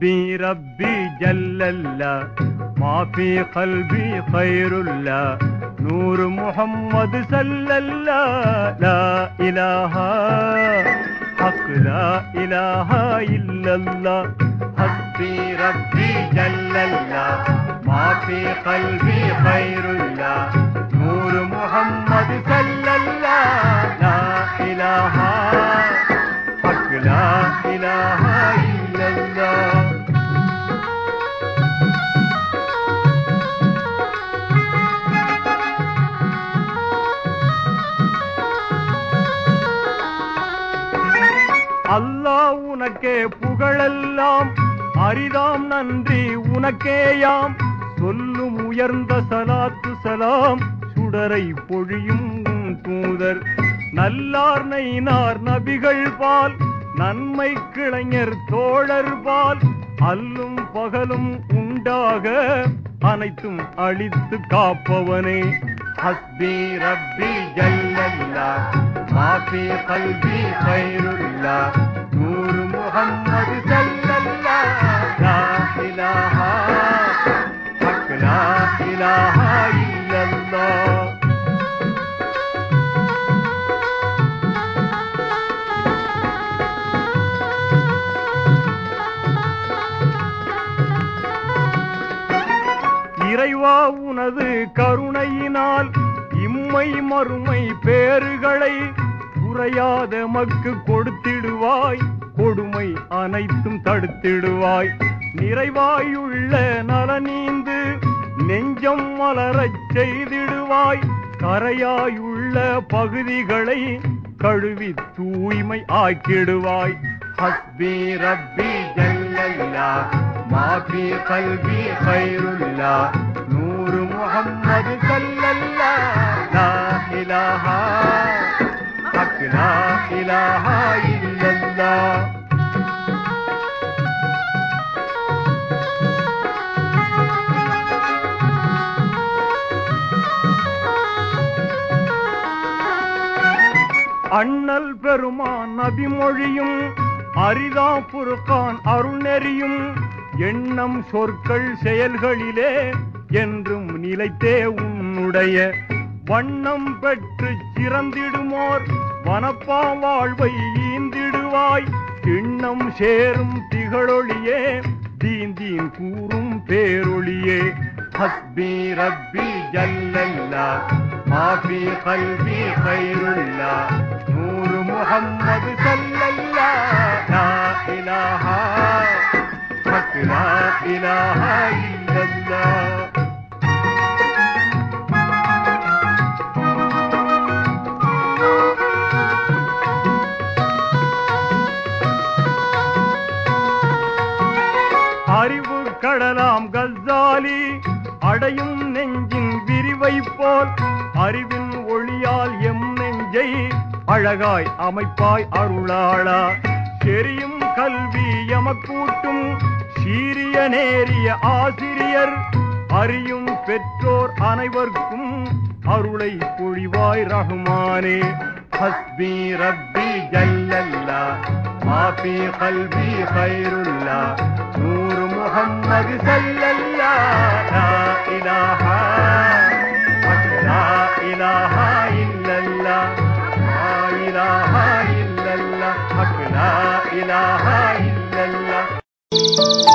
حسبي ربي جل الله. ما في قلبي خير الله. نور محمد صلى الله. لا إله. حق لا إله إلا الله. حسبي ربي جل الله. ما في قلبي خير الله. نور محمد صلى الله. அல்லா உனக்கே புகழெல்லாம். அரிதாம் நன்றி உனக்கேயாம். சொல்லும் உயர்ந்த சலாத்து சலாம். சுடரை பொழியும் தூதர். நல்லார் நைனார் நபிகள் பால். நன்மை கிளைஞர் தோழர் பால். அல்லும் பகலும் உண்டாக அனைத்தும் அழித்து காப்பவனே. ஹஸ்பி ரப்பி ஜல்லல்லா. மாஃபி கல்வி கைருல்லா. محمد صلى الله لا إله حق لا إله إلا الله இறைவா உனது கருணையினால் இம்மை மறுமை பேறுகளை குறையாத மக்கு கொடுத்திடுவாய். கொடுமை அனைத்தும் தடுத்திடுவாய். நிறைவாயுள்ள நலனீந்து நெஞ்சம் மலரச் செய்திடுவாய். கரையாயுள்ள பகுதிகளை கழுவி தூய்மை ஆக்கிடுவாய். ஹஸ்பி ரப்பி ஜல்லல்லா மாபி கல்வி கைருல்லா நூறு முகம்மது கல்லல்லா இலாஹா இலாஹா அண்ணல் பெருமான் நபிமொழியும் அரிதா புருக்கான் அருள்நெறியும் எண்ணம் சொற்கள் செயல்களிலே என்றும் நிலைத்தே உன்னுடைய வண்ணம் பெற்று சிறந்திடுமோர். வனப்பா வாழ்வை ஈந்திடுவாய் திண்ணம் சேரும் திகழொளியே தீந்தீன் கூறும் பேரொளியே. ஹஸ்பி ரப்பி ஜல்லல்லா. ما في قلبي خير الله نور محمد صلى الله لا إله. حق لا إله إلا الله. அறிவு கடலாம் கஜாலி. அடையும் நெஞ்சின் விரிவை போல் அறிவின் ஒளியால் எம் நெஞ்சை அழகாய் அமைப்பாய் அருளாளா. தெரியும் கல்வி எமக்கூட்டும் சீரிய நேரிய ஆசிரியர் அறியும் பெற்றோர் அனைவர்க்கும் அருளை பொழிவாய் ரகுமானே. ஹஸ்பி ரப்பி ஜல்லல்லா மாபி கல்வி ஹைருல்லா நூறு முகம்மது சல்லல்லா. இலாஹா இல்லல்லாஹ் ஹக் லா இலாஹா இல்லல்லாஹ்